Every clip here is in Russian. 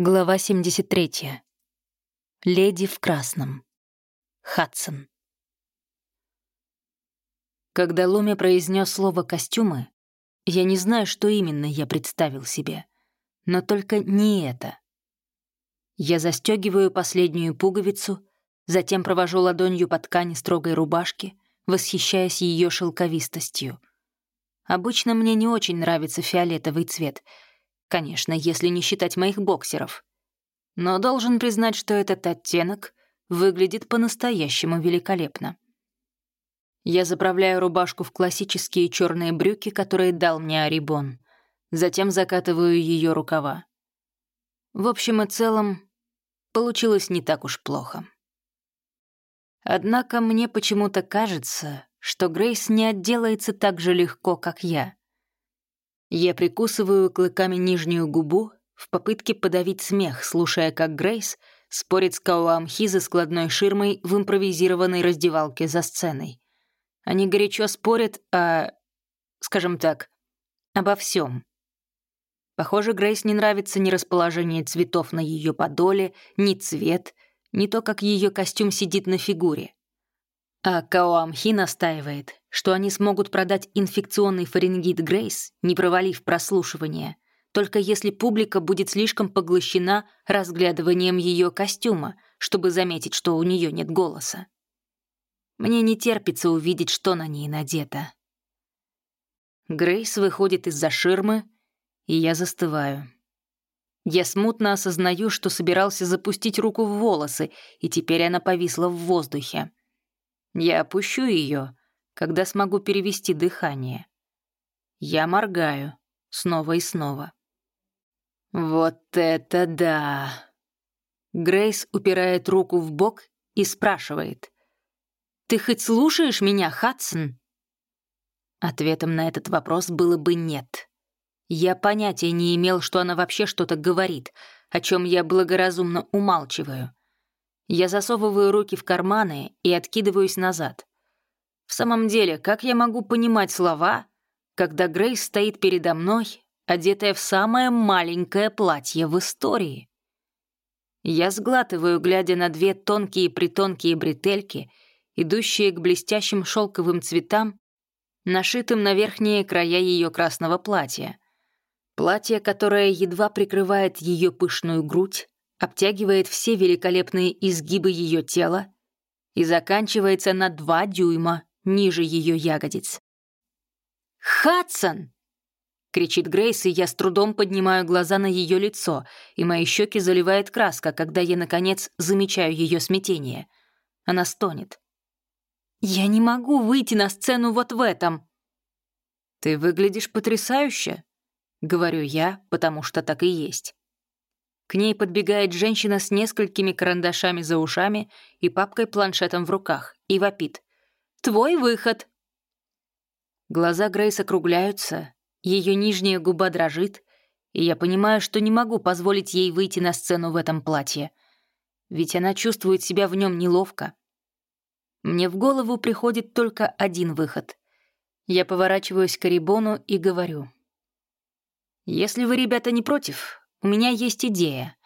Глава 73. Леди в красном. Хадсон. Когда Луми произнес слово «костюмы», я не знаю, что именно я представил себе, но только не это. Я застегиваю последнюю пуговицу, затем провожу ладонью по ткани строгой рубашки, восхищаясь ее шелковистостью. Обычно мне не очень нравится фиолетовый цвет — Конечно, если не считать моих боксеров. Но должен признать, что этот оттенок выглядит по-настоящему великолепно. Я заправляю рубашку в классические черные брюки, которые дал мне Арибон. Затем закатываю ее рукава. В общем и целом, получилось не так уж плохо. Однако мне почему-то кажется, что Грейс не отделается так же легко, как я. Я прикусываю клыками нижнюю губу в попытке подавить смех, слушая, как Грейс спорит с Кауамхи за складной ширмой в импровизированной раздевалке за сценой. Они горячо спорят о, скажем так, обо всем. Похоже, Грейс не нравится ни расположение цветов на ее подоле, ни цвет, ни то, как ее костюм сидит на фигуре. А Каоамхи настаивает, что они смогут продать инфекционный фарингит Грейс, не провалив прослушивание, только если публика будет слишком поглощена разглядыванием ее костюма, чтобы заметить, что у нее нет голоса. Мне не терпится увидеть, что на ней надето. Грейс выходит из-за ширмы, и я застываю. Я смутно осознаю, что собирался запустить руку в волосы, и теперь она повисла в воздухе. Я опущу ее, когда смогу перевести дыхание. Я моргаю снова и снова. «Вот это да!» Грейс упирает руку в бок и спрашивает. «Ты хоть слушаешь меня, Хадсон?» Ответом на этот вопрос было бы «нет». Я понятия не имел, что она вообще что-то говорит, о чем я благоразумно умалчиваю. Я засовываю руки в карманы и откидываюсь назад. В самом деле, как я могу понимать слова, когда Грейс стоит передо мной, одетая в самое маленькое платье в истории? Я сглатываю, глядя на две тонкие-притонкие бретельки, идущие к блестящим шелковым цветам, нашитым на верхние края ее красного платья. Платье, которое едва прикрывает ее пышную грудь, обтягивает все великолепные изгибы ее тела и заканчивается на два дюйма ниже ее ягодиц. «Хадсон!» — кричит Грейс, и я с трудом поднимаю глаза на ее лицо, и мои щеки заливает краска, когда я, наконец, замечаю ее смятение. Она стонет. «Я не могу выйти на сцену вот в этом!» «Ты выглядишь потрясающе!» — говорю я, потому что так и есть. К ней подбегает женщина с несколькими карандашами за ушами и папкой-планшетом в руках и вопит. «Твой выход!» Глаза Грейс округляются, ее нижняя губа дрожит, и я понимаю, что не могу позволить ей выйти на сцену в этом платье. Ведь она чувствует себя в нем неловко. Мне в голову приходит только один выход. Я поворачиваюсь к Арибону и говорю. «Если вы, ребята, не против, у меня есть идея,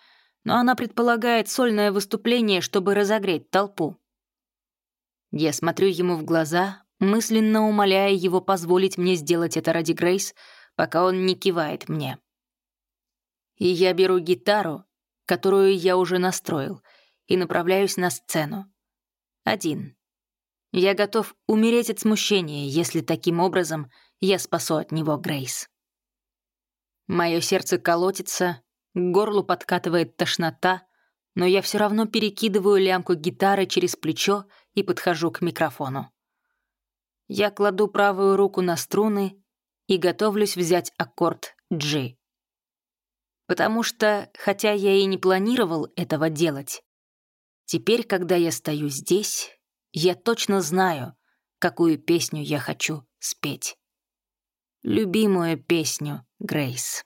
но она предполагает сольное выступление, чтобы разогреть толпу. Я смотрю ему в глаза, мысленно умоляя его позволить мне сделать это ради Грейс, пока он не кивает мне. И я беру гитару, которую я уже настроил, и направляюсь на сцену. Один. Я готов умереть от смущения, если таким образом я спасу от него Грейс. Мое сердце колотится, к горлу подкатывает тошнота, но я все равно перекидываю лямку гитары через плечо и подхожу к микрофону. Я кладу правую руку на струны и готовлюсь взять аккорд G. Потому что, хотя я и не планировал этого делать, теперь, когда я стою здесь, я точно знаю, какую песню я хочу спеть любимую песню Грейс.